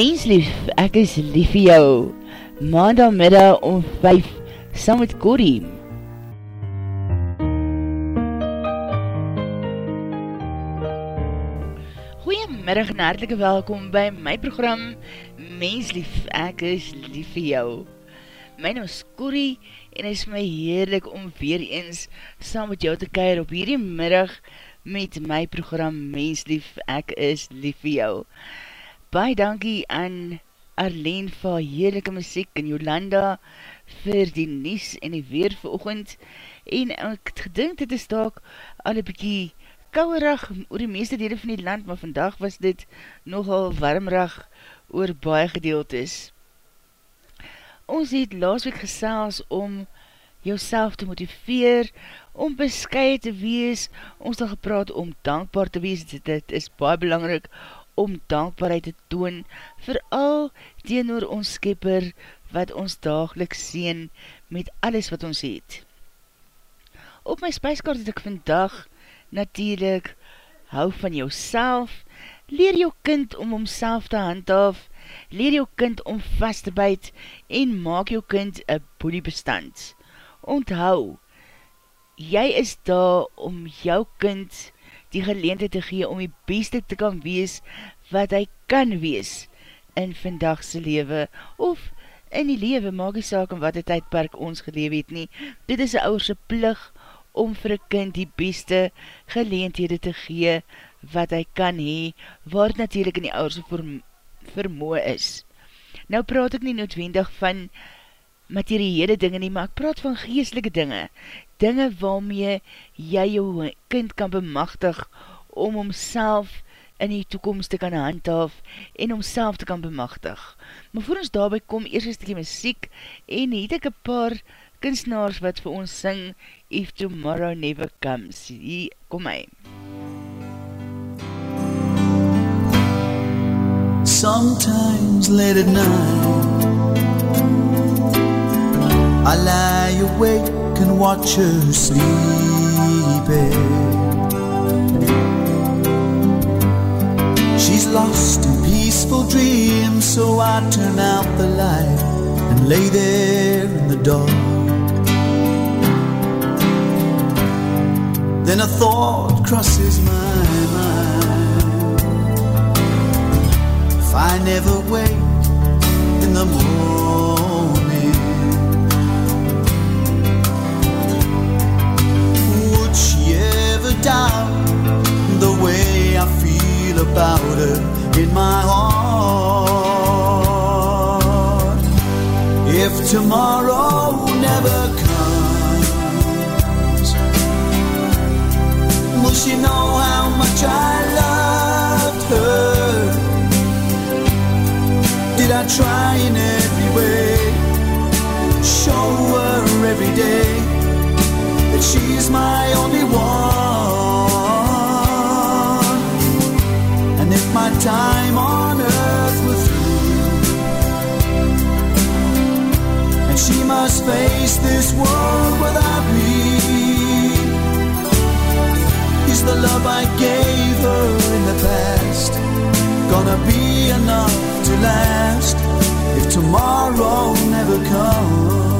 Menslief, ek is lief vir jou. Maandagmiddag om 5, saam met Corrie. Goeiemiddag en hartelike welkom by my program Menslief, ek is lief vir jou. My naam is Corrie en is my heerlik om weer eens saam met jou te keir op hierdie middag met my program Menslief, ek is lief vir jou baie dankie aan Arlene vir heerlijke muziek en Jolanda vir die nies en die weer vir oogend en ek het gedink dit is daak al een bykie kouwerig oor die meeste dele van die land, maar vandag was dit nogal warmrig oor baie gedeeld is. Ons het laas week gesels om jouself te motiveer, om beskei te wees, ons het gepraat om dankbaar te wees, dit, dit is baie belangrik om dankbaarheid te toon, vooral teenoor ons skepper, wat ons dageliks sien met alles wat ons het. Op my spijskaart het ek vandag natuurlijk hou van jou leer jou kind om homself te handhaaf, leer jou kind om vast te byt en maak jou kind een boelie bestand. Onthou, jy is daar om jou kind te die geleente te gee om die beste te kan wees wat hy kan wees in vandagse lewe of in die lewe maak die saak om wat die tydperk ons gelewe het nie. Dit is een ouwerse plig om vir een kind die beste geleenthede te gee wat hy kan hee, waar natuurlijk in die ouwerse vermoe is. Nou praat ek nie noodwendig van materiële dinge nie, maar ek praat van geestelike dinge, dinge waarmee jy jou kind kan bemachtig om homself in die toekomst te kan handhaaf en homself te kan bemachtig. Maar voor ons daarby kom, eers een stukje muziek en het ek een paar kunstenaars wat vir ons sing If Tomorrow Never Comes. Hier, kom my. Sometimes late at night I lie awake and watch her sleeping. She's lost in peaceful dreams, so I turn out the light and lay there in the dark. Then a thought crosses my mind. If I never wake in the morning doubt the way I feel about her in my heart. If tomorrow never comes, will she know how much I loved her? Did I try in she's my only one? And if my time on earth with you. And she must face this world without me. Is the love I gave her in the past gonna be enough to last if tomorrow never comes?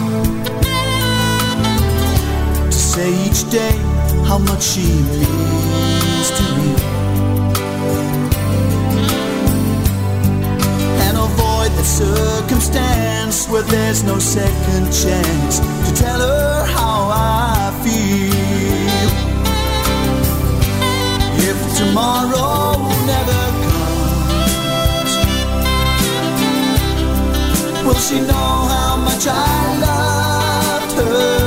say each day how much she means to me. a circumstance where there's no second chance to tell her how I feel. If tomorrow never comes, will she know how much I loved her?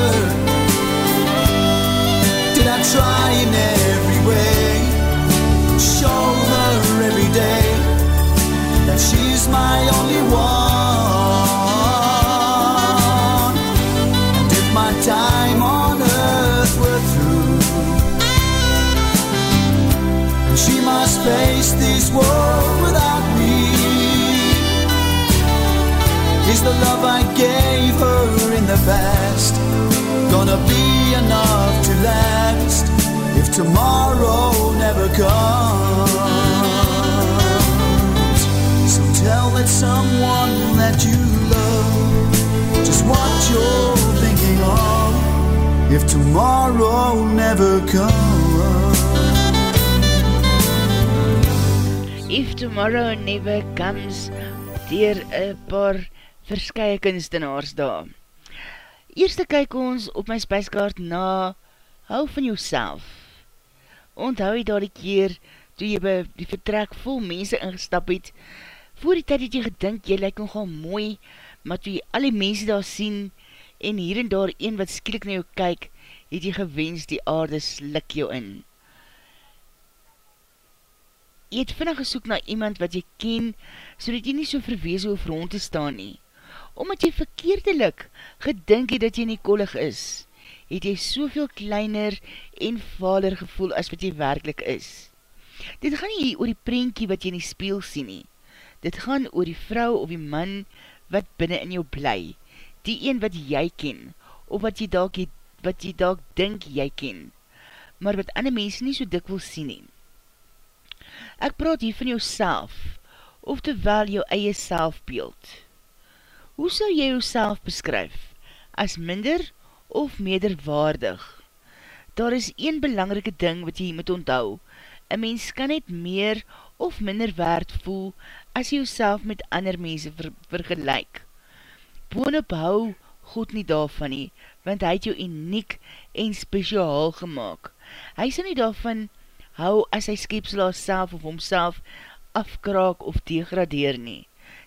every way, show her every day that she's my only one. And if my time on earth were through, she must face this world without me. Is the love I gave her in the past gonna be enough to last? Tomorrow never comes? So tell that someone that you love just what you're thinking of if tomorrow never comes. If Tomorrow Never Comes dier een paar verskye kunstenaars daar. Eerste kyk ons op my spijskaart na Hou van jouself. Onthou jy daar die keer toe jy by die vertrek vol mense ingestap het, voor die tyd het jy gedink jy lyk nogal mooi, maar toe jy al die mense daar sien en hier en daar een wat skielik na jou kyk, het jy gewens die aarde slik jou in. Jy het vinnig gesoek na iemand wat jy ken, so dat jy nie so verwees hoef rond te staan nie omdat jy verkeerdelik gedink het dat jy nie kollig is, het jy soveel kleiner en vader gevoel as wat jy werkelijk is. Dit gaan nie oor die prentjie wat jy in die speel sien nie. Dit gaan oor die vrou of die man wat binnen in jou bly, die een wat jy ken, of wat jy dalk, wat jy dalk dink jy ken, maar wat ander mense nie so dik wil sien nie. Ek praat hier van jou self, of terwyl jou eie selfbeeld. Hoe sal jy jouself beskryf? As minder of mederwaardig? Daar is een belangrike ding wat jy moet onthou. Een mens kan net meer of minder waard voel as jy jouself met ander mense ver vergelijk. Boonop hou God nie daarvan nie, want hy het jou uniek en speciaal gemaakt. Hy sal nie daarvan hou as hy skepsel self of homself afkraak of degradeer nie.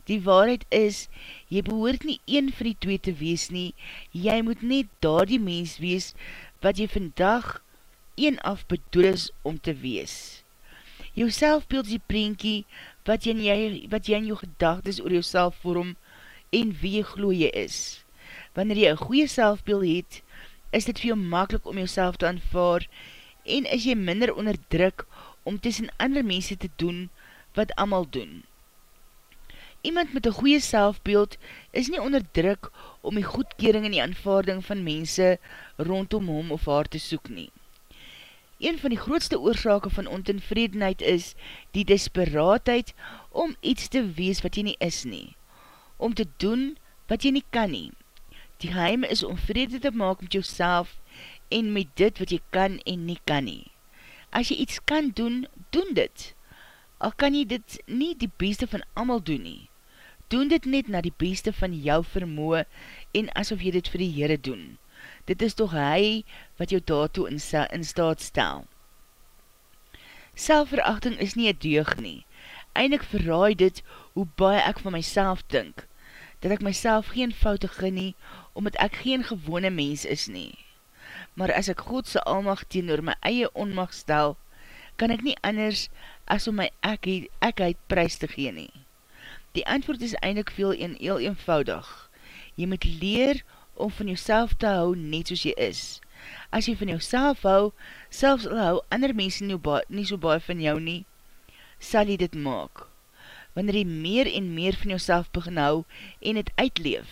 Die waarheid is, jy behoort nie een van die twee te wees nie, jy moet net daar die mens wees, wat jy vandag een af bedoel is om te wees. Jou selfbeeld is die prentjie, wat jy, in jy, wat jy in jou gedagtes oor jou vorm en wie jy glo jy is. Wanneer jy een goeie selfbeeld het, is dit veel makkelijk om jou te aanvaar en is jy minder onderdruk om tussen ander mense te doen wat amal doen. Iemand met een goeie selfbeeld is nie onderdruk om die goedkering en die aanvaarding van mense rondom hom of haar te soek nie. Een van die grootste oorzake van ontenvredenheid is die desperaatheid om iets te wees wat jy nie is nie. Om te doen wat jy nie kan nie. Die geheim is om vrede te maak met jouself en met dit wat jy kan en nie kan nie. As jy iets kan doen, doen dit al kan jy dit nie die beste van amal doen nie. Doen dit net na die beste van jou vermoe en asof jy dit vir die Heere doen. Dit is toch hy wat jou daartoe in, in staat stel. Selfverachting is nie een deug nie. Eindig verraai dit hoe baie ek van myself dink, dat ek myself geen foute genie, omdat ek geen gewone mens is nie. Maar as ek Godse almacht teen oor my eie onmacht stel, kan ek nie anders as om my ekheid, ekheid prijs te gee nie? Die antwoord is eindelijk veel en heel eenvoudig. Jy moet leer om van jouself te hou net soos jy is. As jy van jouself hou, selfs al hou ander mense nie, nie so baie van jou nie, sal jy dit maak. Wanneer jy meer en meer van jouself begin hou en het uitleef,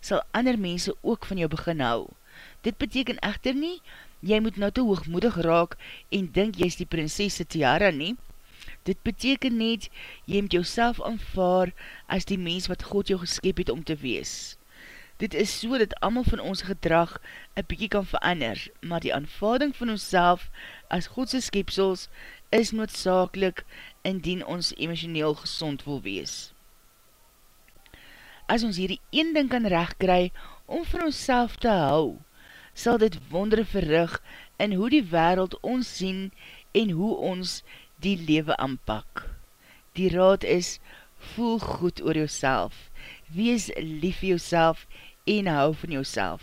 sal ander mense ook van jou begin hou. Dit beteken echter nie, jy moet nou te hoogmoedig raak en dink jy is die prinsesse Tiara nie, Dit beteken net, jy moet jouself aanvaar as die mens wat God jou geskep het om te wees. Dit is so dat amal van ons gedrag een bykie kan verander, maar die aanvaarding van ons as Godse skepsels is noodzakelik indien ons emotioneel gezond wil wees. As ons hierdie een ding kan rechtkry om van ons te hou, sal dit wondere verrug in hoe die wereld ons sien en hoe ons die lewe aanpak. Die raad is, voel goed oor jouself, wees lief vir jouself en hou van jouself.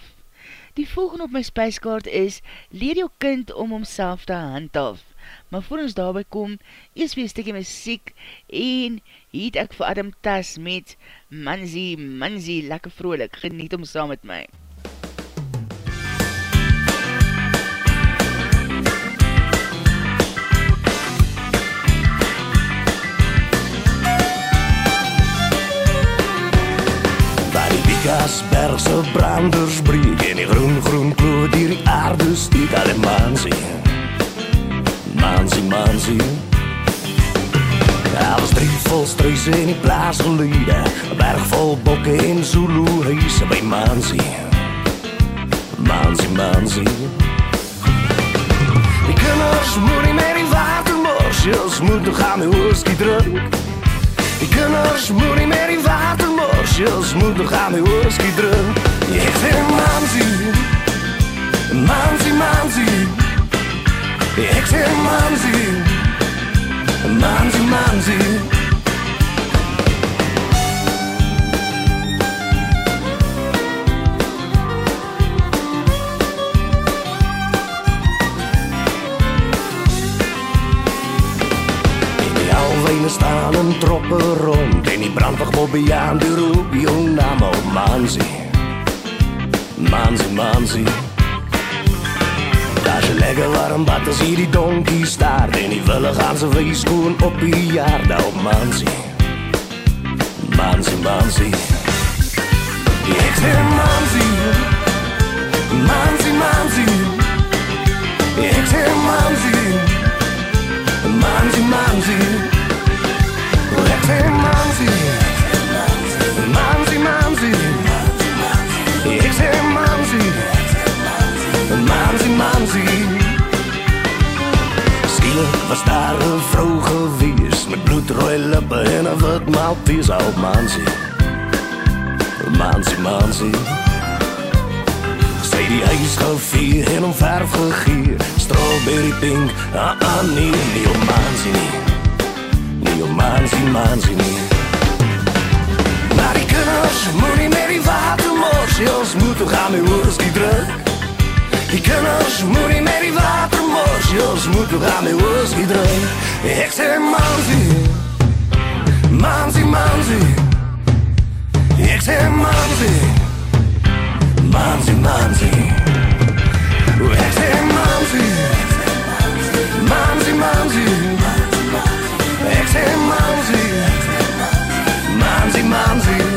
Die volgende op my spijskaart is, leer jou kind om homself te handhaf. Maar voor ons daarby kom, eers weer stikkie muziek en hiet ek vir Adam Tas met Manzi, Manzi, lekker vrolik, geniet om saam met my. Se branders breek En die groen groen kloof dier die aarde steek Alle mansie Mansie, mansie Alles drie vol struis in die plaas geluide Berg vol bokke en Zulu huise by mansie Mansie, mansie Die kinders moet nie meer die watermorsjes Moet nog aan my whisky drink Die kinders moet nie meer die watermorsjes Moet nog aan my whisky drink Ek sê mansie Mansie, mansie Ek sê mansie Mansie, mansie En staan in troppen rond En die brandwacht Bobbejaar die roep jou naam op mansie Mansie, mansie Daar je lekker warm bad als hier die donkie staart En die willen gaan ze weeskoen op die jaar. Daar op mansie Mansie, mansie Ik zeg mansie Mansie, mansie Ik zeg mansie Mansie, mansie Ik zeg mansie Mansie, mansie Ik zeg mansie Mansie, mansie Skielik was daar een vrou gewees Met bloedrooi lippe en een wit malties op mansie Mansie, mansie Sy die huis gevier en om verf gegier. Strawberry pink, ah ah nee, nie op mansie nie Nie op mansie, mansie nie Maar die kinders moet nie meer die water mors Ons moet toch aan my whisky druk Die kinders moet nie meer die water mors Ons moet toch aan my whisky druk Ek sê mansie Mansie, mansie Ek sê mansie Mansie, mansie Ek sê mansie Mansie, mansie Ek sê mansie Mansie, mansie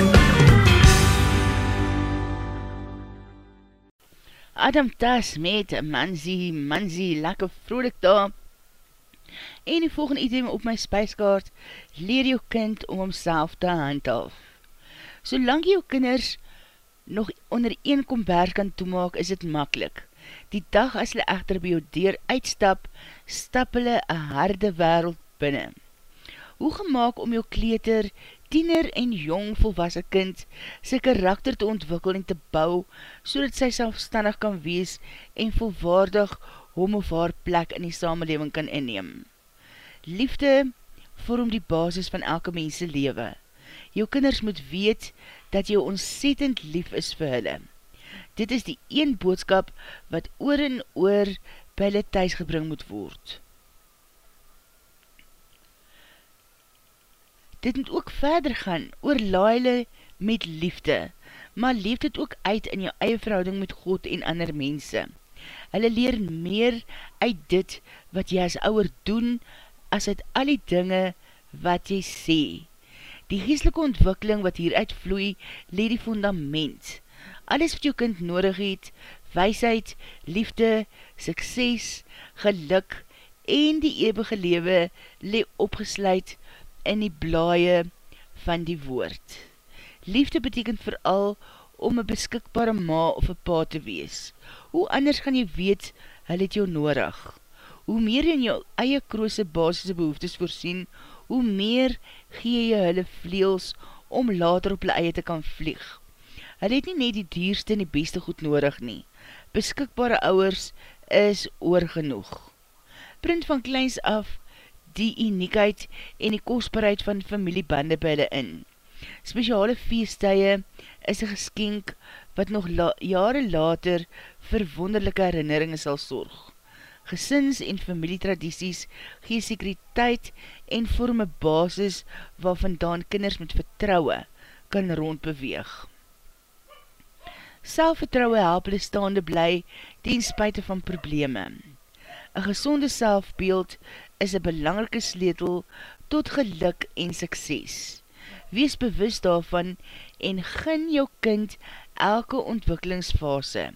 Adam Tas met Manzi, Manzi, lekker vrolik daar. En die volgende item op my spijskaart, leer jou kind om homself te handhaaf. Solang jou kinders nog onder een kombers kan toemaak, is het makkelijk. Die dag as hulle echter by jou deur uitstap, stap hulle een harde wereld binnen. Hoe gemaak om jou kleter, tiener en jong volwassen kind sy karakter te ontwikkel en te bou, so dat sy selfstandig kan wees en volwaardig hom of haar plek in die samenleving kan inneem. Liefde vorm die basis van elke mense lewe. Jou kinders moet weet dat jou ontzettend lief is vir hulle. Dit is die een boodskap wat oor en oor by hulle thuis gebring moet word. Dit moet ook verder gaan, oorlaai hulle met liefde, maar leef dit ook uit in jou eie verhouding met God en ander mense. Hulle leer meer uit dit wat jy as ouwer doen, as uit al die dinge wat jy sê. Die geestelike ontwikkeling wat hieruit vloei, leer die fundament. Alles wat jou kind nodig het, weisheid, liefde, sukses, geluk en die eeuwige lewe le opgesluit in die blaie van die woord. Liefde betekent vooral om een beskikbare ma of een pa te wees. Hoe anders gaan jy weet, hy het jou nodig. Hoe meer in jou eie kroose basis behoeftes voorsien, hoe meer gee jy hulle vleels om later op hulle eie te kan vlieg. Hulle het nie net die dierste en die beste goed nodig nie. Beskikbare ouwers is oorgenoeg. Print van kleins af die uniekheid en die kostbaarheid van familiebande by hulle in. Speciale feestuie is een geskenk wat nog la jare later vir wonderlijke herinneringe sal sorg. Gesins- en familietradities gee sekuriteit en vorm een basis waarvandaan kinders met vertrouwe kan rondbeweeg. Selfvertrouwe help hulle staande bly ten spuite van probleme. Een gezonde selfbeeld is een belangrike sleutel tot geluk en sukses. Wees bewust daarvan en gin jou kind elke ontwikkelingsfase.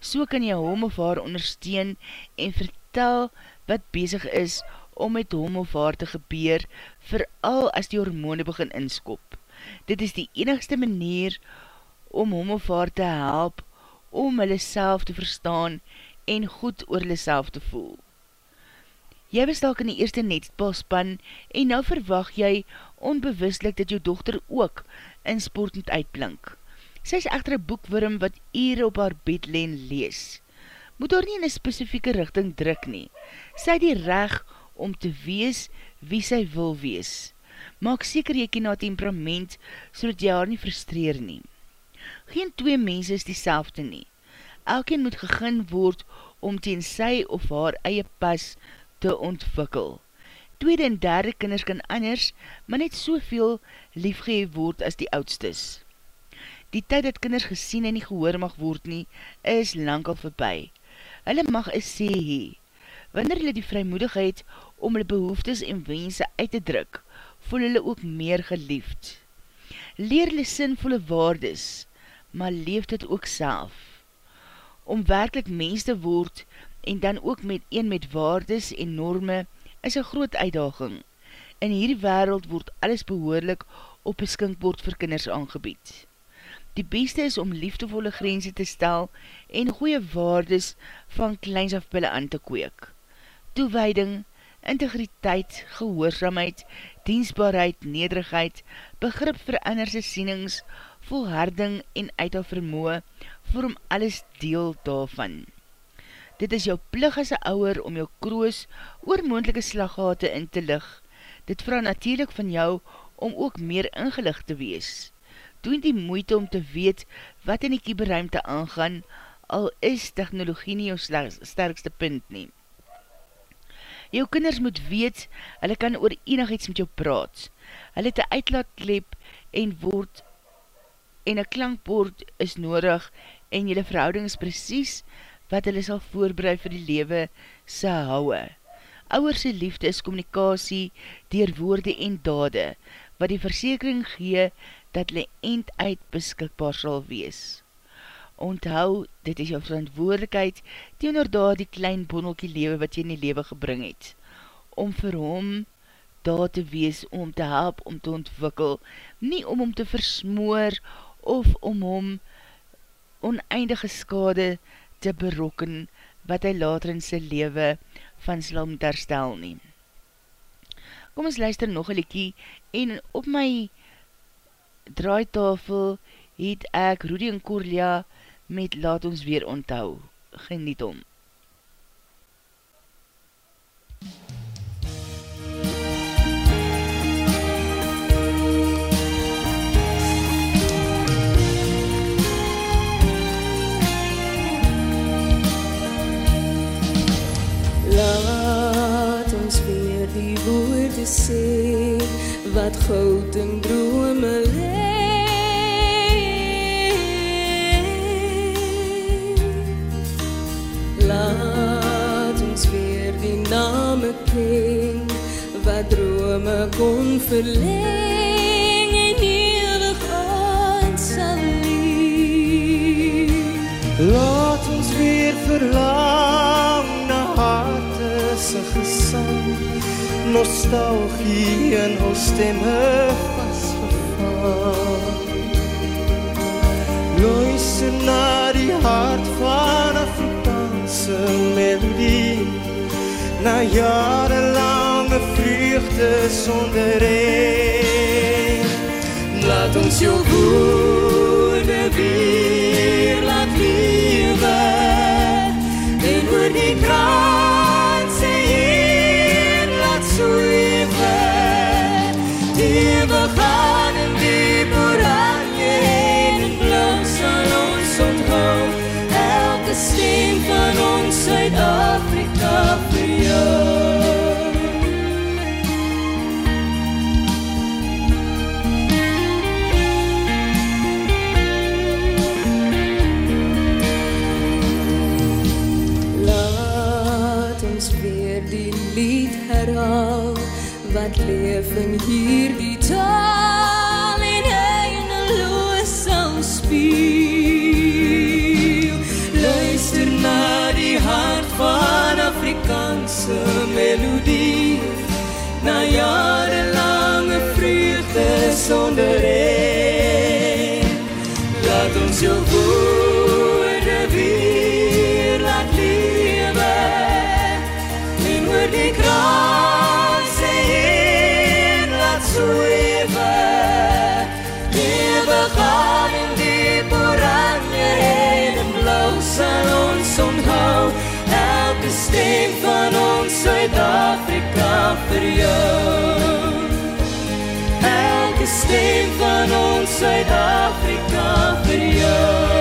So kan jy hom of haar ondersteun en vertel wat bezig is om met hom of haar te gebeur, vooral as die hormone begin inskop. Dit is die enigste manier om hom of haar te help om hulle self te verstaan en goed oor hulle self te voel. Jy was dalk in die eerste netbalspan en nou verwag jy onbewustlik dat jou dochter ook in sport moet uitblink. Sy is echter een boekwurm wat ure op haar bedleen lees. Moet haar nie in een specifieke richting druk nie. Sy die reg om te wees wie sy wil wees. Maak seker jy ken haar temperament so dat jy haar nie frustreer nie. Geen twee mense is die selfde nie. Elkeen moet gegin word om teen sy of haar eie pas te ontwikkel. Tweede en derde kinders kan anders, maar net soveel liefgeheef word as die oudstes. Die tyd dat kinders gesien en nie gehoor mag word nie, is lang al voorbij. Hulle mag een sê hee. Wanneer hulle die vrymoedigheid om hulle behoeftes en wense uit te druk, voel hulle ook meer geliefd. Leer hulle sinvolle waardes, maar leef dit ook self. Om werkelijk mens te word en dan ook met een met waardes en norme is een groot uitdaging. In hierdie wereld word alles behoorlik op beskinkbord vir kinders aangebied. Die beste is om liefdevolle grense te stel en goeie waardes van kleins af pille aan te kweek. Toewijding, integriteit, gehoorzaamheid, diensbaarheid, nederigheid, begrip vir anderse sienings, volharding en uithou vermoe, vorm alles deel daarvan. Dit is jou plig as een ouwer om jou kroos oor moendelike slaggate in te lig. Dit vraag natuurlijk van jou om ook meer ingelig te wees doen die moeite om te weet wat in die kieberuimte aangaan, al is technologie nie jou sterkste punt nie. Jou kinders moet weet, hulle kan oor enig iets met jou praat. Hulle te uitlaatklep en woord en een klankbord is nodig en jylle verhouding is precies wat hulle sal voorbereid vir die lewe sa houwe. Ouwerse liefde is communicatie dier woorde en dade, wat die versekering gee dat hulle eind uit beskikbaar sal wees. Onthou, dit is jou verantwoordelikheid die onderdaad die klein bonnelkie lewe wat jy in die lewe gebring het, om vir hom daar te wees, om te help, om te ontwikkel, nie om hom te versmoor of om hom oneindige skade te berokken wat hy later in sy lewe van sal om herstel neem. Kom ons luister nog een liekie en op my draaitafel het ek Rudy en Corlia met Laat ons weer onthou. Geniet om. Woorde sê wat goud en drome leer ken wat drome kon verleng nostalgie in ons stemme vasgevang. Luister na die hart van Afrikaanse melodie. Na jarenlange vreugde sonder een. Laat ons jou woorde weer laat lewe. En oor die kranse hierdie taal en eindeloos sal speel. Luister na die hart van Afrikaanse melodie, na jarelange vreugde sonder eind. Laat ons jou Suid-Afrika vir jou Elke stem van ons Suid-Afrika vir jou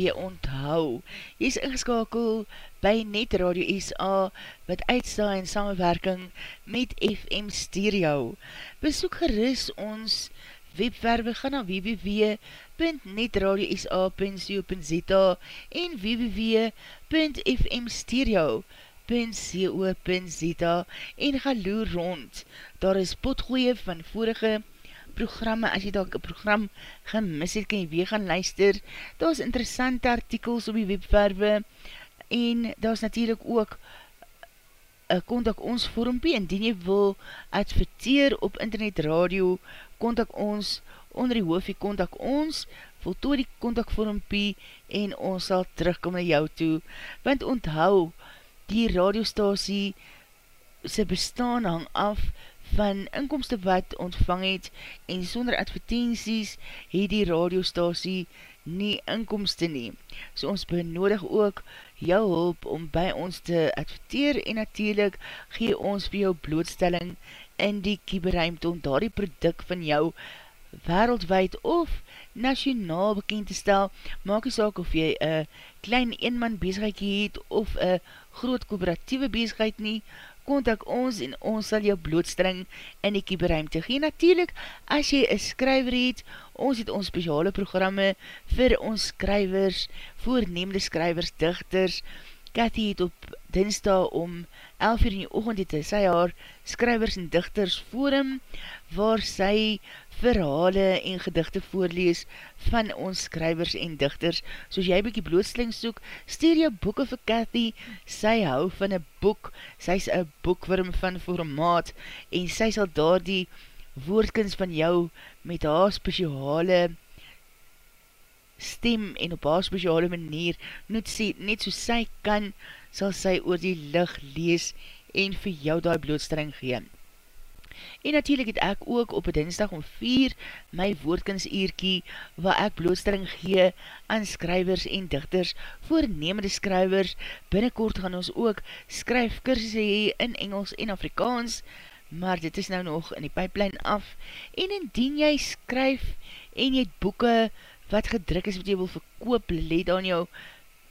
weer onthou. Jy is ingeskakel by Net Radio SA wat uitsta in samenwerking met FM Stereo. Besoek geris ons webwerwe, ga na www.netradiosa.co.za en www.fmstereo.co.za en ga loer rond. Daar is potgooie van vorige programme, as jy dalk een program gemis het, kan jy weer gaan luister. Daar is interessante artikels op die webwerwe en daar is natuurlijk ook een kontak ons vormpie, indien jy wil adverteer op internet radio, kontak ons onder die hoofie kontak ons, voltooi die kontak vormpie en ons sal terugkom na jou toe, want onthou, die radiostasie sy bestaan hang af van inkomste wat ontvang het en sonder advertenties het die radiostasie nie inkomste nie. So ons benodig ook jou hulp om by ons te adverteer en natuurlijk gee ons vir jou blootstelling in die kieberuimte om daar die product van jou wereldwijd of nationaal bekend te stel, maak jy saak of jy een klein eenman bezigheid het of een groot kooperatieve bezigheid nie, kontak ons en ons sal jou blootstelling in die kieberuimte gee. Natuurlijk, as jy een skryver het, ons het ons speciale programme vir ons skrywers, voornemende skrywers, dichters. Cathy het op dinsdag om 11 uur in die oogend het sy haar skrywers en dichters forum, waar sy verhale en gedichte voorlees van ons skrywers en dichters. Soos jy bykie blootstelling soek, stuur jou boeken vir Cathy, sy hou van een boek, sy is een boekwurm van formaat, en sy sal daar die woordkens van jou met haar speciale stem en op haar speciale manier, net, sê, net so sy kan, sal sy oor die licht lees en vir jou daar blootstelling gee. En natuurlijk het ek ook op dinsdag om 4 my woordkunsuurkie waar ek blootstelling gee aan skrywers en dichters, voornemende skrywers. Binnenkort gaan ons ook skryfkursus hee in Engels en Afrikaans, maar dit is nou nog in die pipeline af. En indien jy skryf en jy het boeken wat gedruk is wat jy wil verkoop, leed aan jou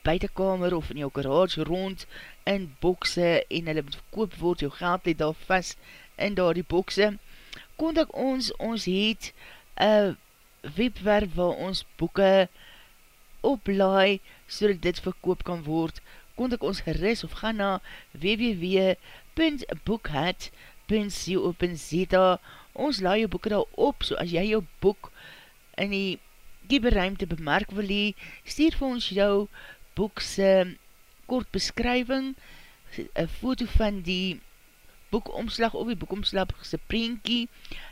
buitenkamer of in jou garage rond in bokse en hulle moet verkoop word, jou geld leed daar vast in daar die bokse. Kontak ons, ons het een webwerf waar ons boeken oplaai so dat dit verkoop kan word. Kontak ons geris of ga na www.boekhat.co.za Ons laai jou boeken daar op, so as jy jou boek in die kieberuimte bemerk wil hee, stuur vir ons jou boekse kort beskrywing, een foto van die boekomslag of die boekomslag se prentjie,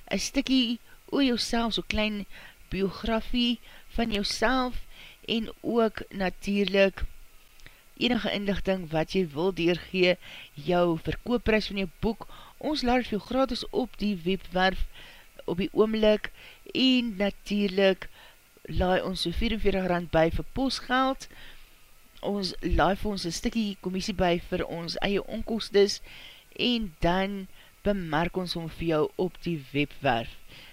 een stikkie oor jouself, so klein biografie van jouself en ook natuurlijk enige inlichting wat jy wil deurgee, jou verkoopprijs van jou boek, ons laat het veel gratis op die webwerf op die oomlik en natuurlijk laai ons so 44 rand by vir postgeld, ons laai vir ons een stikkie commissie by vir ons eie onkostes en dan bemerk ons om vir jou op die webwerf.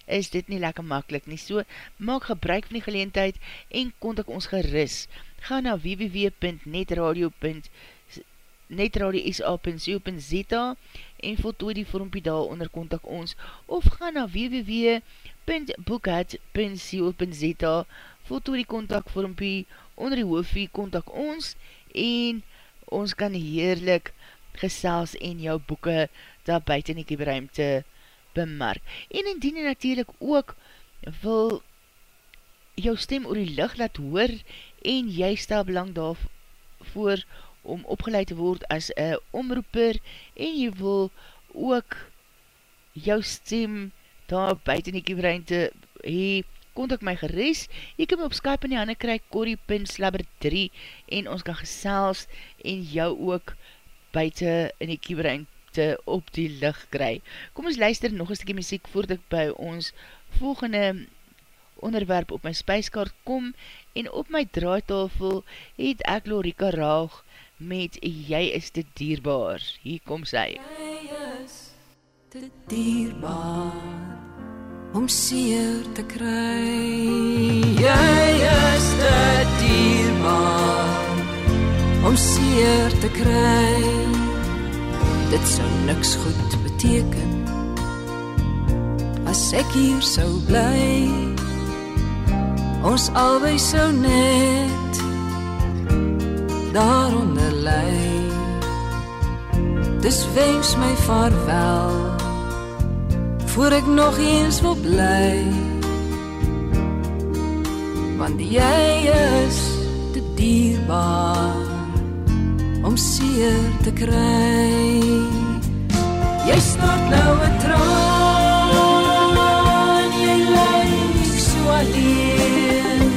Is dit nie lekker makkelijk nie? So, maak gebruik van die geleentheid en kontak ons geris. Ga na www.netradio.sa.co.za en voltooi die vormpie daar onder kontak ons of ga na www.boekhead.co.za voltooi die kontak vormpie onder die hoofie kontak ons en ons kan heerlik gesels en jou boeken daar buiten die kieberuimte bemerk. En indien jy natuurlijk ook wil jou stem oor die licht laat hoor en jy stel belang daarvoor om opgeleid te word as een omroeper en jy wil ook jou stem daar buiten die kieberuimte hee, kontak my geres, jy kan my op Skype in die handen kry, corrie.slabber3 en ons kan gesels en jou ook buiten in die kieberuimte te op die licht kry. Kom ons luister nog een stukje muziek voordat ek by ons volgende onderwerp op my spijskaart kom en op my draaitafel het ek Lorika Raag met Jy is te dierbaar. Hier kom sy. Jy is te dierbaar om seer te kry. Jy is te dierbaar om seer te kry. Dit sou niks goed beteken as ek hier sou bly. Ons albei sou net daaronder lê dis wens my vaarwel voor ek nog eens wil bly. Want jy is te dierbaar om seer te kry. Jy stort nou 'n traan, jy lyk so alleen.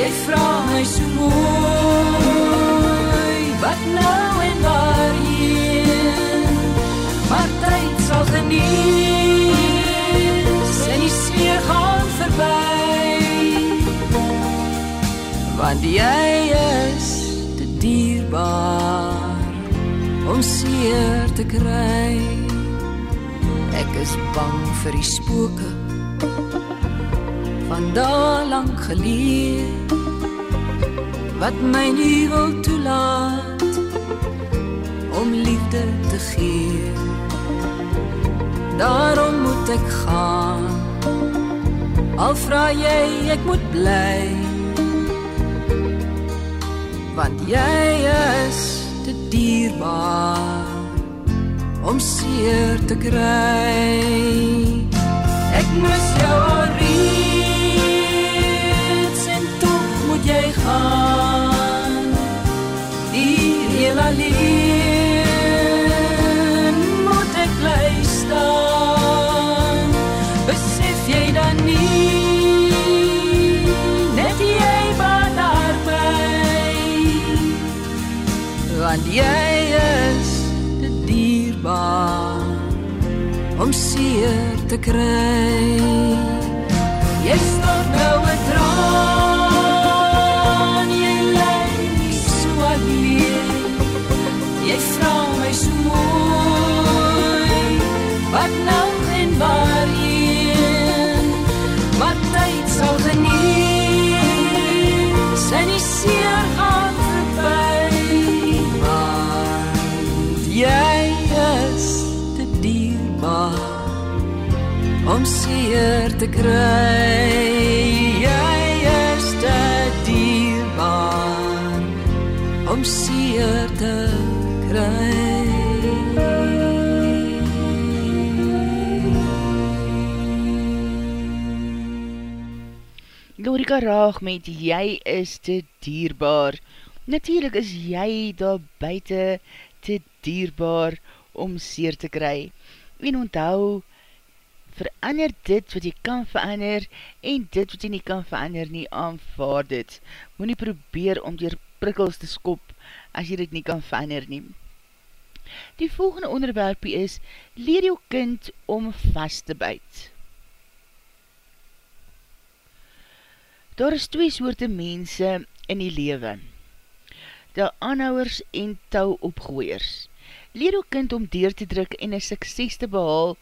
Jy vra my so mooi, wat nou en waarheen? Maar tyd sal genees en die sneeu gaan verby. Want jy is dierbaar om seer te kry. Ek is bang vir die spooke van daar lank geleë wat my nie wil toelaat om liefde te gee. Daarom moet ek gaan. Al vra jy, ek moet bly. Want jy is te dierbaar om seer te kry. Ek mis jou alreeds en tog moet jy gaan. Hier heel alleen te kry. Om seer te kry. Jy is te dierbaar om seer te kry. Lorika Raag met Jy is te dierbaar. Natuurlijk is jy daar buiten te dierbaar om seer te kry. En onthou, verander dit wat jy kan verander en dit wat jy nie kan verander nie, aanvaard dit. Moet nie probeer om dier prikkels te skop as jy dit nie kan verander nie. Die volgende onderwerpie is, leer jou kind om vast te buit. Daar is twee soorte mense in die lewe. De aanhouwers en touw opgooiers. Leer jou kind om deur te druk en een sukses te behaal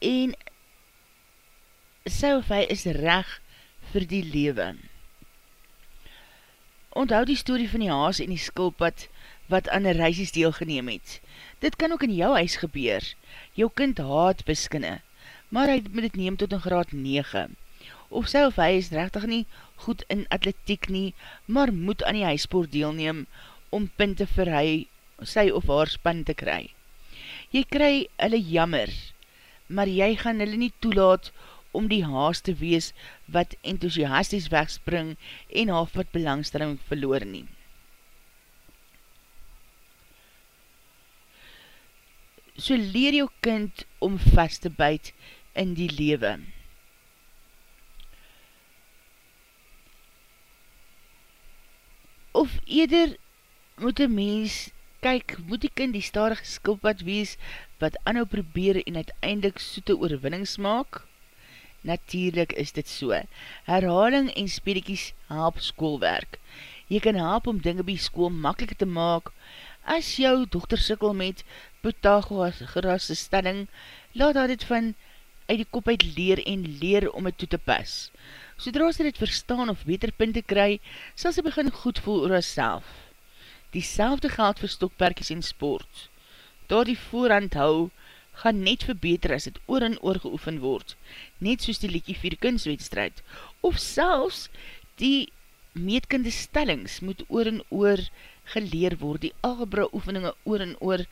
en sy of hy is reg vir die lewe. Onthou die story van die haas en die skilpad wat aan die reisies deelgeneem het. Dit kan ook in jou huis gebeur. Jou kind haat wiskunde, maar hy moet het neem tot een graad 9. Of sy of hy is rechtig nie goed in atletiek nie, maar moet aan die huispoort deelneem om pinte vir hy sy of haar span te kry. Jy kry hulle jammer, maar jy gaan hulle nie toelaat om die haas te wees wat enthousiasties wegspring en half wat belangstelling verloor nie. So leer jou kind om vast te buit in die lewe. Of eerder moet een mens kyk, moet die kind die stadige skilpad wees, wat anhou probeer en uiteindelik soete oorwinnings maak? Natuurlijk is dit so. Herhaling en spedekies help schoolwerk. Jy kan help om dinge by school makkelijk te maak. As jou dochter sikkel met Pythagoras' stelling, laat haar dit van uit die kop uit leer en leer om het toe te pas. Sodra sy dit verstaan of beter punte kry, sal sy begin goed voel oor haar self. Die selfde geld vir stokperkies en sport. Daar die voorhand hou, gaan net verbeter as het oor en oor geoefen word, net soos die liekie vir kunstwedstrijd, of selfs die meetkinde stellings moet oor en oor geleer word, die algebra oefeninge oor en oor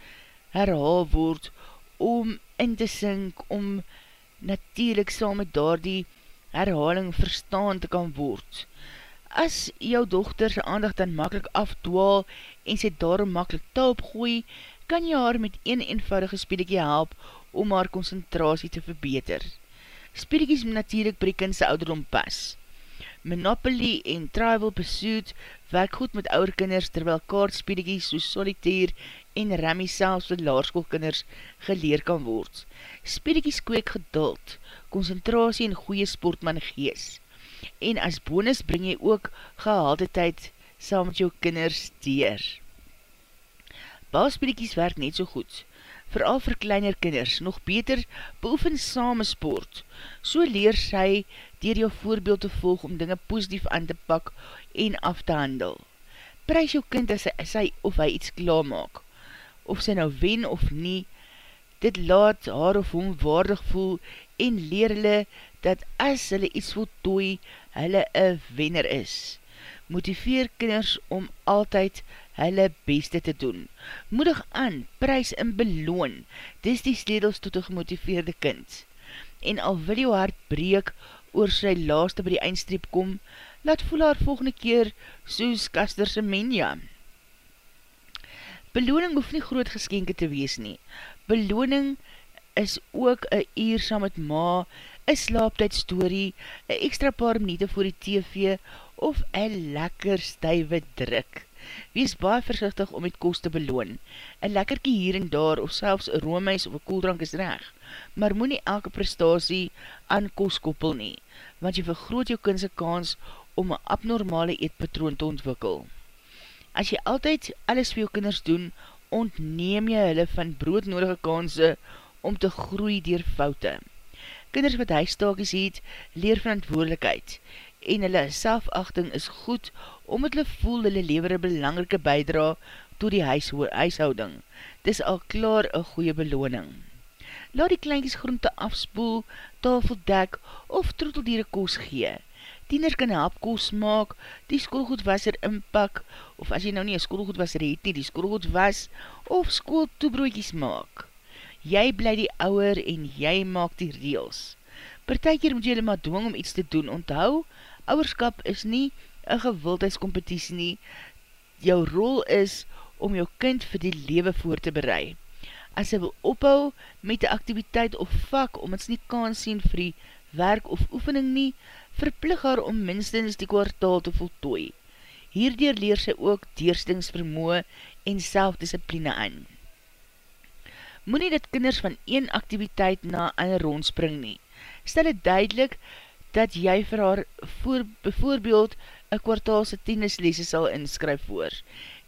herhaal word, om in te sink, om natuurlijk saam met daar die herhaling verstaan te kan word. As jou dochter sy aandag dan makkelijk afdwaal en sy daarom makkelijk taal opgooi, kan jy haar met een eenvoudige spedekie help om haar concentratie te verbeter. Spedekies moet natuurlijk by die kindse ouderdom pas. Monopoly en Travel Pursuit werk goed met ouwe kinders terwyl kaartspedekies soos Solitaire en Remy selfs vir laarskoolkinders geleer kan word. Spedekies kweek geduld, concentratie en goeie sportman gees en as bonus bring jy ook gehalte tyd saam met jou kinders dier. Baalspedekies werk net so goed, vooral vir kleiner kinders, nog beter beoefen same sport. So leer sy dier jou voorbeeld te volg om dinge positief aan te pak en af te handel. Prijs jou kind as sy of hy iets klaar maak, of sy nou wen of nie, dit laat haar of hom waardig voel en leer hulle dat as hulle iets voltooi, hulle een wenner is. Motiveer kinders om altyd hulle beste te doen. Moedig aan, prijs en beloon, dis die sledels tot een gemotiveerde kind. En al wil jou hart breek oor sy laaste by die eindstreep kom, laat voel haar volgende keer soos kasterse menja. Beloning hoef nie groot geskenke te wees nie. Beloning is ook een uur saam met ma, een slaaptijd story, een extra paar minuute voor die tv, of een lekker stuive druk. Wees baie versichtig om met kost te beloon. Een lekkerkie hier en daar, of selfs een roomhuis of een koeldrank is reg, maar moet nie elke prestatie aan kost koppel nie, want jy vergroot jou kindse kans om een abnormale eetpatroon te ontwikkel. As jy altyd alles vir jou kinders doen, ontneem jy hulle van broodnodige kanse om te groei dier foute. Kinders wat huisstakies het, leer verantwoordelikheid en hulle selfachting is goed omdat hulle voel hulle lever een belangrike bijdra to die huis, huishouding. Dis al klaar een goeie beloning. Laat die kleinkies groente afspoel, tafel dek of troteldiere koos gee. Tieners kan help koos maak, die skoolgoedwasser inpak, of as jy nou nie een skoolgoedwasser het nie, die skoolgoed was, of skool toebroodjies maak jy bly die ouwer en jy maak die reels. Partijkeer moet jy hulle maar dwing om iets te doen. Onthou, ouwerskap is nie een gewildheidscompetitie nie. Jou rol is om jou kind vir die lewe voor te berei. As sy wil ophou met die activiteit of vak om het nie kans sien vir die werk of oefening nie, verplig haar om minstens die kwartaal te voltooi. Hierdoor leer sy ook deerstingsvermoe en selfdiscipline aan. Moe nie dat kinders van een activiteit na ander rondspring nie. Stel het duidelik dat jy vir haar voor, bijvoorbeeld een kwartaalse tennislese sal inskryf voor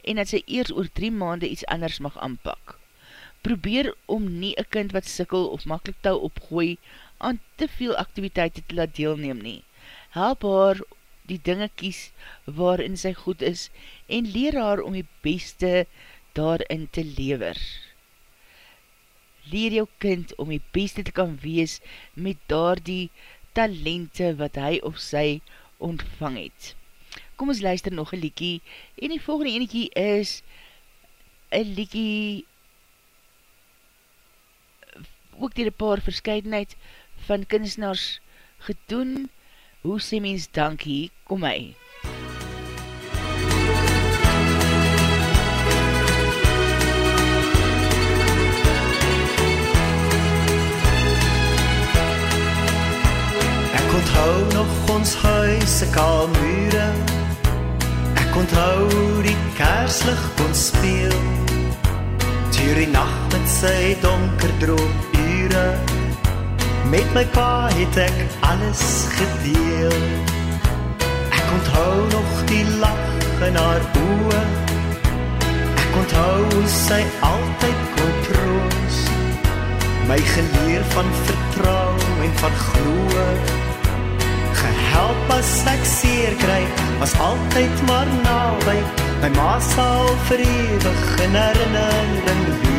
en dat sy eers oor drie maande iets anders mag aanpak. Probeer om nie een kind wat sikkel of makkelijk touw opgooi aan te veel activiteite te laat deelneem nie. Help haar die dinge kies waarin sy goed is en leer haar om die beste daarin te lever. Leer jou kind om die beste te kan wees met daar die talente wat hy of sy ontvang het kom ons luister nog een liekie, en die volgende eniekie is een liekie ook dier een paar verscheidenheid van kunstenaars gedoen, hoe sê mens dankie, kom my. Ek onthou nog ons huise kaal mure Ek onthou die kerslig kon speel. Tuur die nacht met sy donker droom ure. Met my pa het ek alles gedeel. Ek onthou nog die lach in haar oe Ek onthou sy altyd kon troos. My geleer van vertrouw en van gloe gehelp as ek seer kry was altyd maar naby. My ma sal vir ewig in herinnering leef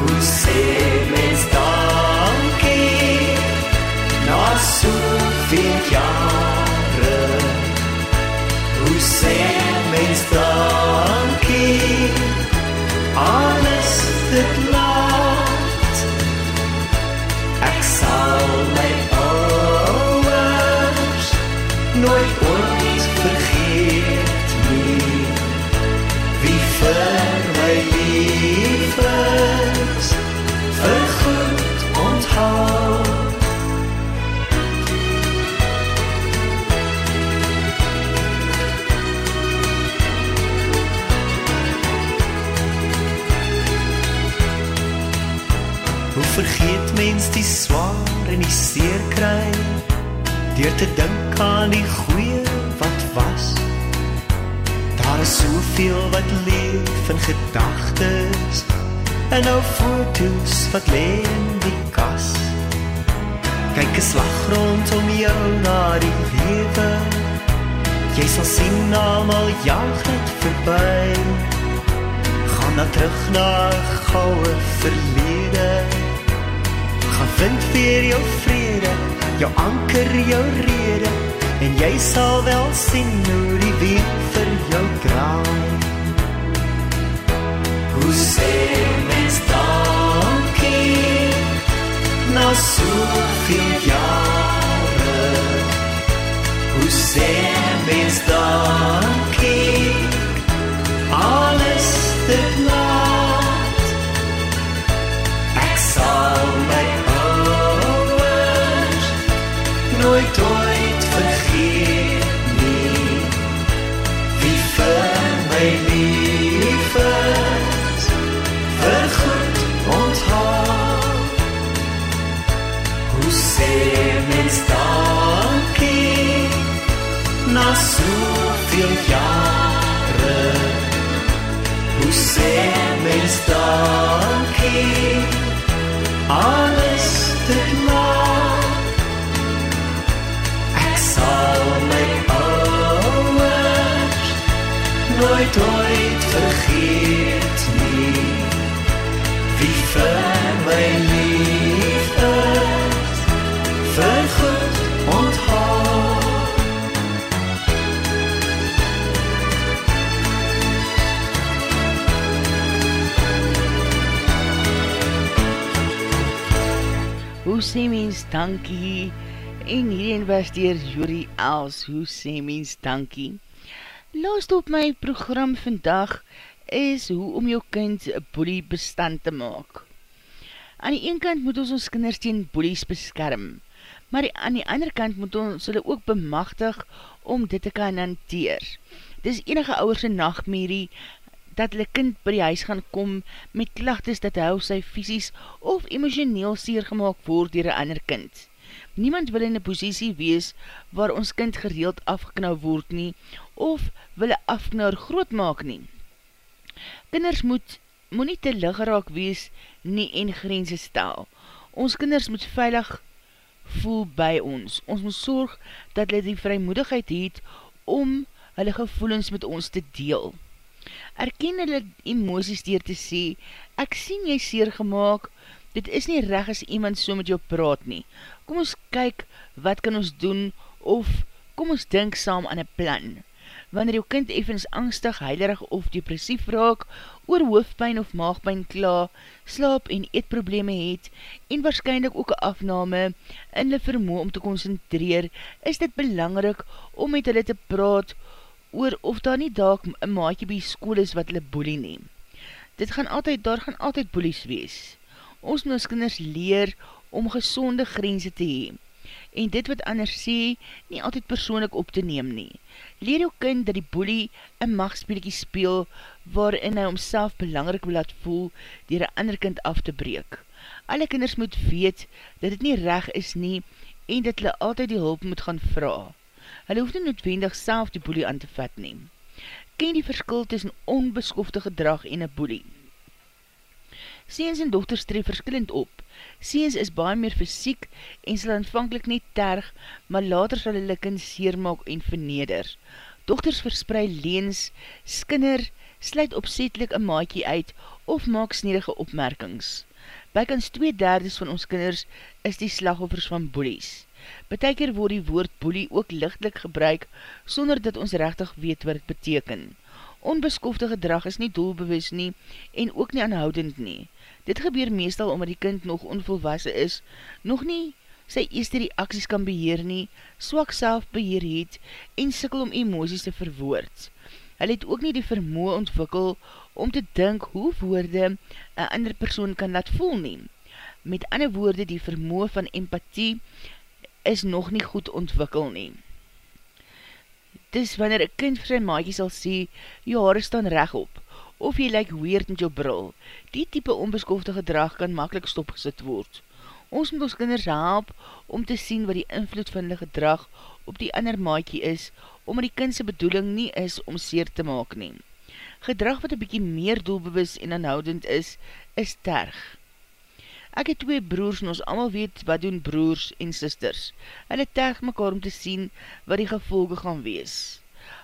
hoe sê mens dankie na soveel jare? Hoe sê mens dankie? Alles dit te dink aan die goeie wat was. Daar is soveel wat leef in gedagtes En nou foto's wat lee in die kas. Kyk een slag rondom jou na die lewe. Jy sal sien allemaal jaag het voorbij Gaan dan terug na gouwe verlede. Gaan vind weer jou vrede jou anker, jou rede en jy sal wel sien hoe die wind vir jou draai. Hoe sê mens dankie na soveel jare? Hoe sê mens dankie alles dit laat? Nooit ooit vergeet nie. Wie vir my lief is vir goed onthou hoe sê mens dankie na soveel jare? Hoe sê dankie en hierin was dier Juri Els, hoe sê mens dankie Laast op my program vandag is hoe om jou kind boelie bestand te maak. Aan die een kant moet ons ons kinders teen boelies beskerm, maar aan die ander kant moet ons hulle ook bemachtig om dit te kan hanteer. Dis enige ouwerse nachtmerie dat hulle kind by die huis gaan kom met klachtes dat hy of sy fysisk of emotioneel seer gemaakt word dier een ander kind. Niemand wil in een posiesie wees waar ons kind gereeld afgeknauw word nie of wil een afknauwer groot maak nie. Kinders moet, moet nie te liggeraak wees nie en grense stel. Ons kinders moet veilig voel by ons. Ons moet sorg dat hulle die vrymoedigheid het om hulle gevoelens met ons te deel. Erken hulle emoties dier te sê, ek sien jy seer gemaakt, dit is nie reg as iemand so met jou praat nie. Kom ons kyk, wat kan ons doen, of kom ons dink saam aan een plan. Wanneer jou kind evens angstig, heilerig of depressief raak, oor hoofdpijn of maagpijn kla, slaap en eetprobleme het, en waarschijnlijk ook een afname in die vermoe om te concentreer, is dit belangrik om met hulle te praat oor of daar nie daak een maatje by school is wat hulle boelie neem. Dit gaan altyd, daar gaan altyd boelies wees. Ons moet ons kinders leer om gezonde grense te hee, en dit wat anders sê, nie altyd persoonlik op te neem nie. Leer jou kind dat die boelie een machtspeeliekie speel, waarin hy homself belangrijk wil laat voel, dier een ander kind af te breek. Alle kinders moet weet, dat het nie reg is nie, en dat hulle altyd die hulp moet gaan vraag hulle hoef nie noodwendig self die boelie aan te vat neem. Ken die verskil tussen onbeskofte gedrag en een boelie. Seens en dochters tref verskillend op. Seens is baie meer fysiek en sal aanvankelijk net terg, maar later sal hulle kind seermaak en verneder. Dochters verspreid leens, skinner, sluit opzetlik een maatje uit of maak snedige opmerkings. Bykans twee derdes van ons kinders is die slagoffers van boelies. Beteker word die woord boelie ook lichtlik gebruik, sonder dat ons rechtig weet wat het beteken. Onbeskofte gedrag is nie doelbewus nie en ook nie aanhoudend nie. Dit gebeur meestal omdat die kind nog onvolwassen is, nog nie sy eerste reaksies kan beheer nie, swak self beheer het en sikkel om emoties te verwoord. Hy het ook nie die vermoe ontwikkel om te dink hoe woorde een ander persoon kan laat voel neem. Met ander woorde die vermoe van empathie is nog nie goed ontwikkel nie. Dis wanneer een kind vir sy maatje sal sê, jou haare staan reg op, of jy lyk weerd met jou bril, die type onbeskofte gedrag kan makkelijk stopgesit word. Ons moet ons kinders help om te sien wat die invloed van die gedrag op die ander maatje is, omdat die kindse bedoeling nie is om seer te maak neem. Gedrag wat een bykie meer doelbewus en aanhoudend is, is terg. Ek het twee broers en ons allemaal weet wat doen broers en sisters. Hulle teg mekaar om te sien wat die gevolge gaan wees.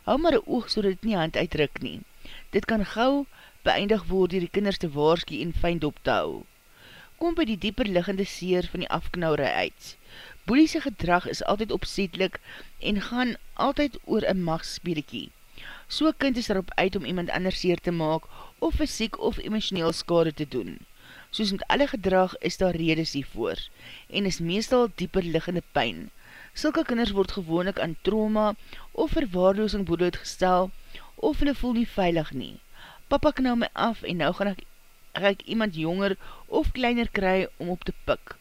Hou maar een oog so dat het nie hand uitruk nie. Dit kan gauw beëindig word die kinders te waarskie en feind op te hou. Kom by die dieper liggende seer van die afknauwere uit. Boeliese gedrag is altyd opzetlik en gaan altyd oor een machtspeelikie. So kind is daarop uit om iemand anders seer te maak of fysiek of emotioneel skade te doen soos met alle gedrag is daar redes hiervoor, en is meestal dieper liggende pijn. Sulke kinders word gewoonlik aan trauma of verwaarloosing blootgestel, of hulle voel nie veilig nie. Papa knauw my af en nou gaan ek, gaan ek iemand jonger of kleiner kry om op te pik.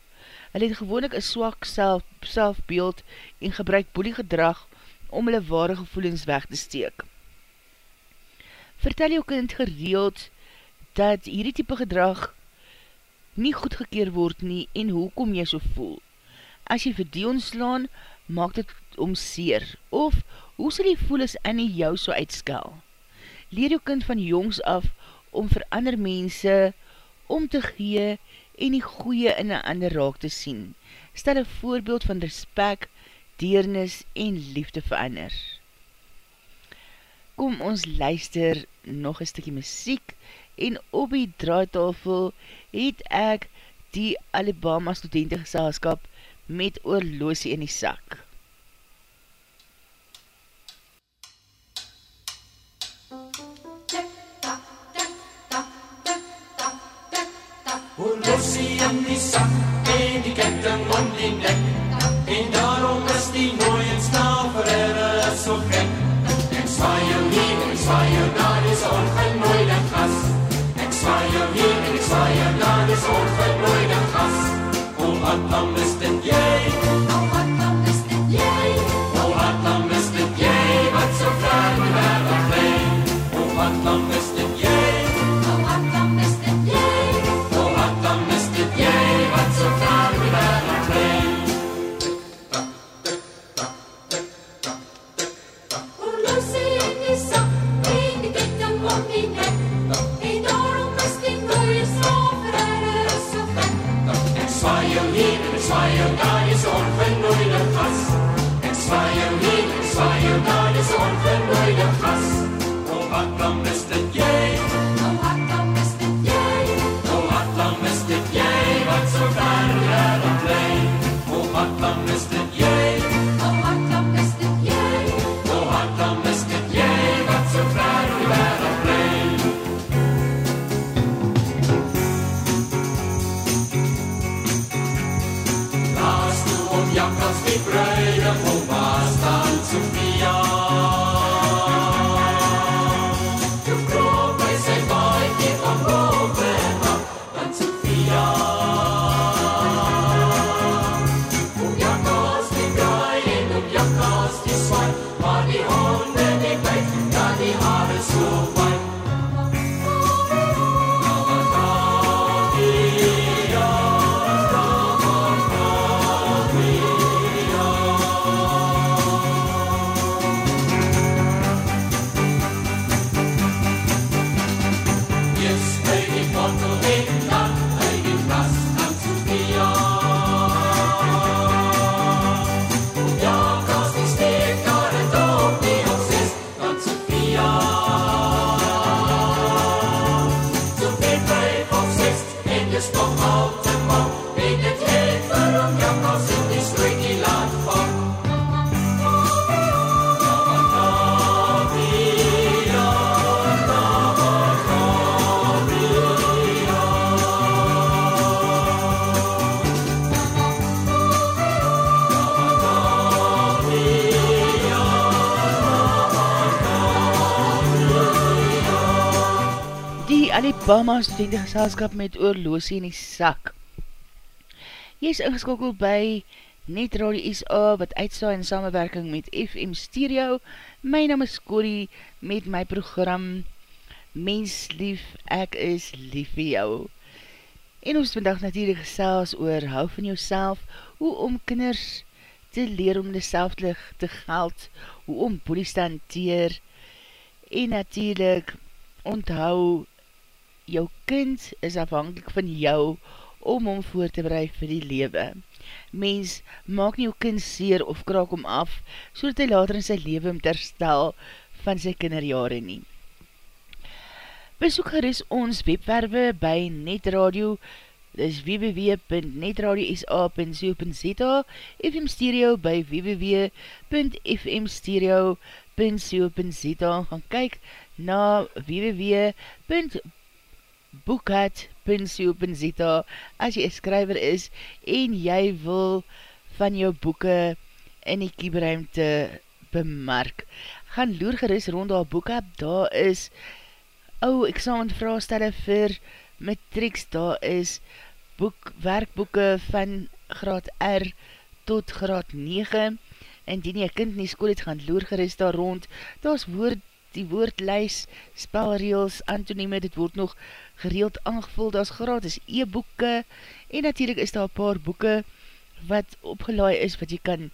Hulle het gewoonlik een swak self, selfbeeld en gebruik boelie gedrag om hulle ware gevoelens weg te steek. Vertel jou kind gereeld dat hierdie type gedrag nie goedgekeer word nie en hoekom jy so voel. As jy vir die ontslaan, maak dit om seer, of hoe sal jy voel as Annie jou so uitskel? Leer jou kind van jongs af om vir ander mense om te gee en die goeie in een ander raak te sien. Stel een voorbeeld van respect, deernis en liefde vir ander. Kom ons luister nog een stukje muziek en op die draaitafel het ek die Alabama studentengeselskap met oorloosie in die sak. Die Alabama studente geselskap met oorloosie in die sak. Jy is ingeskakeld by Net Radio SA wat uitsta in samenwerking met FM Stereo. My naam is Corrie met my program Mens Lief, Ek is Lief vir Jou. En ons vandag natuurlijk gesels oor hou van jouself, hoe om kinders te leer om dezelfde te, geld, hoe om polies te hanteer en natuurlijk onthou jou kind is afhankelijk van jou om hom voor te bereid vir die lewe. Mens, maak nie jou kind seer of kraak hom af, so dat hy later in sy lewe om terstel van sy kinderjare nie. Besoek gerus ons webwerwe by Netradio, dis www.netradiosa.co.za, FM Stereo by www.fmstereo.co.za, gaan kyk na www.boekhat.co.za as jy een skryver is en jy wil van jou boeke in die kieberuimte bemark. Gaan loer geris rond daar boeke, daar is ou examen vraagstelle vir matrieks, daar is boek, werkboeke van graad R tot graad 9, indien jy kind in die school het, gaan loer geris daar rond, daar is woord, die woordlijs, spelreels, antonieme, dit word nog gereeld aangevul, daar is gratis e-boeke, en natuurlijk is daar paar boeke, wat opgelaai is, wat jy kan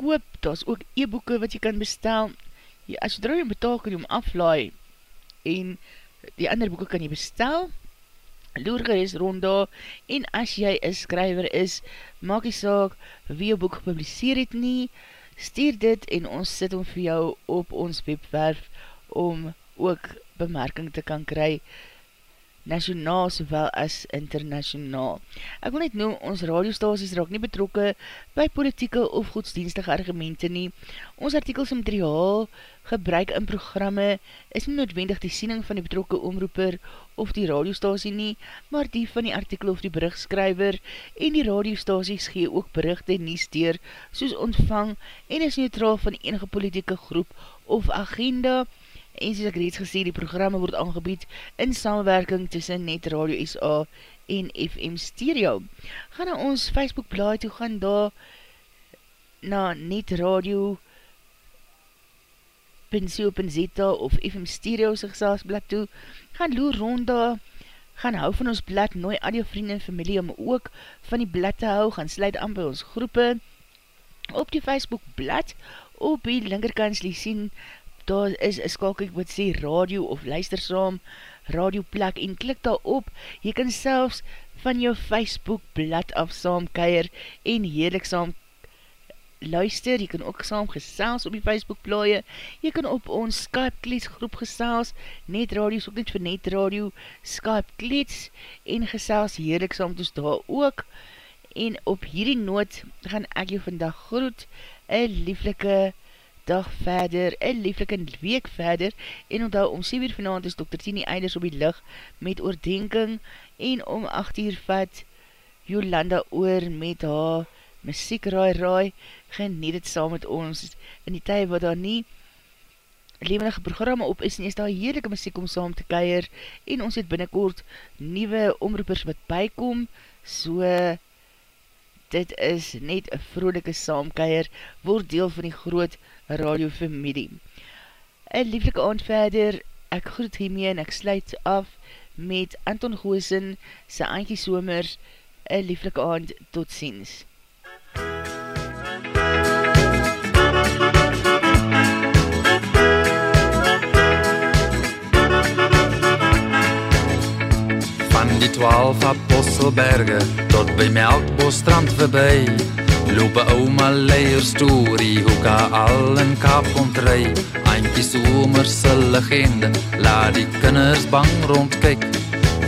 koop, daar is ook e-boeke wat jy kan bestel, jy, as jy draai om betaal, kan jy om aflaai, en die ander boeke kan jy bestel, loerger is rond daar, en as jy een skryver is, maak die saak wie jou boek gepubliseer het nie, stuur dit en ons sit om vir jou op ons webwerf om ook bemerking te kan kry nationaal sowel as internationaal. Ek wil net noem, ons radiostasies raak nie betrokke by politieke of godsdienstige argumente nie. Ons artikels en materiaal gebruik in programme is nie noodwendig die siening van die betrokke omroeper of die radiostasie nie, maar die van die artikel of die berichtskryver en die radiostasies gee ook berichte nie steer soos ontvang en is neutraal van enige politieke groep of agenda En soos ek reeds gesê, die programme word aangebied in samenwerking tussen Net Radio SA en FM Stereo. Ga na ons Facebook blaai toe, gaan daar na Net Radio .co.za of FM Stereo sigselfsblad toe, gaan loer rond daar, gaan hou van ons blad, nooi al jou vrienden en familie om ook van die blad te hou, gaan sluit aan by ons groepe, op die Facebook blad, op die linkerkans die sien, daar is een skakel wat sê radio of luister saam, radio plek en klik daar op, jy kan selfs van jou Facebook blad af saam keier en heerlik saam luister, jy kan ook saam gesels op die Facebook plaie, jy kan op ons Skype Klets groep gesels, net radio, so net vir net radio, Skype Klets en gesels heerlik saam toes daar ook, en op hierdie noot gaan ek jou vandag groet, een lieflike dag verder, een lieflike week verder, en onthou om 7 uur vanavond is Dr. Tini Eiders op die licht met oordenking, en om 8 uur vat Jolanda oor met haar muziek. Raai raai, geniet het saam met ons, in die tyd wat daar nie levendige programma op is, en is daar heerlijke muziek om saam te keier, en ons het binnenkort nieuwe omroepers wat bykom, so dit is net een vrolijke saamkeier, word deel van die groot radiofamilie. Een lieflike aand verder, ek groet hiermee en ek sluit af met Anton Goosen, sy Ankie Somers, een lieflike aand, tot ziens. Van die twaalf apostelberge tot by Melkbosstrand verby Loop ouma leier storie hoe ka al in Kaap ontry Eintjie somer se legende laat die kinders bang rondkyk.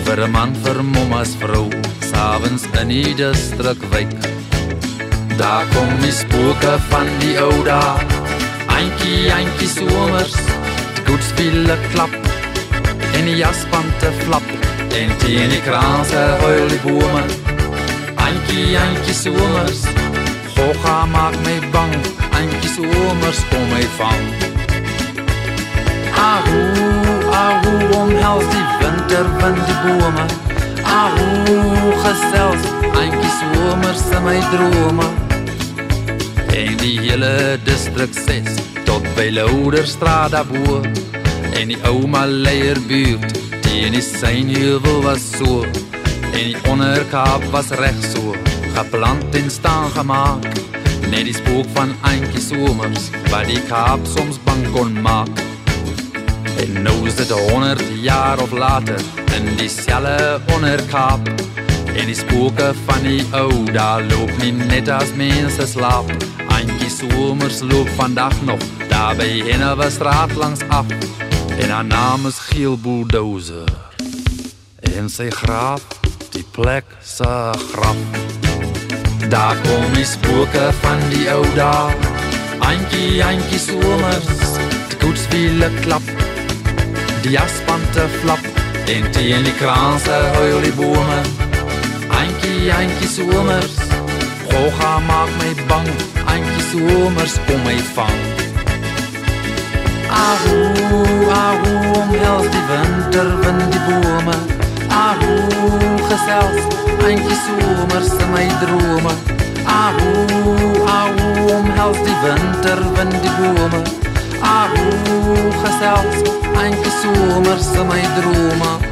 Vir 'n man vir mommas vrou s'avonds in die distrik wyk. Daar kom die spooke van die ou dae Eintjie eintjie somers goed spille klap. En die jaspante flap. En teen die kraanse huil die bome. Eintjie, eintjie somers Goga maak my bang Eintjie somers kom my vang. Ahu, ahu omhels die winter van die bome. Ahu, gesels Eintjie somers in my drome. En die hele distrik 6 Tot by Louderstraat daarboe En die ouma leier buurt Teen die synheuvel was so. En die onderkaap was recht so Geplant en staan gemaak. Net die spook van Ankie Somers Wat die kaap soms bang kon maak. En nou is dit honderd jaar of later In die selle onderkaap. En die spooke van die ou Daar loop nie net as mense slaap. Ankie Somers loop vandag nog Daar by Hennewe straat langs af. En haar naam is Giel Bulldozer En sy graaf, die plek sy graf Daar kom die spooke van die ou daar Eintjie, eintjie somers Die koetswiele klap. Die jaspante flap En teen die kraanse huil die bome. Eintjie, eintjie somers Goga maak my bang. Eintjie somers kom my vang. Ahu, ahu, omhels die winter van die bome Ahu, gesels, eindje somers in my drome. Ahu, ahu, omhels die winter van die bome. Ahu, gesels, eindje somers in my drome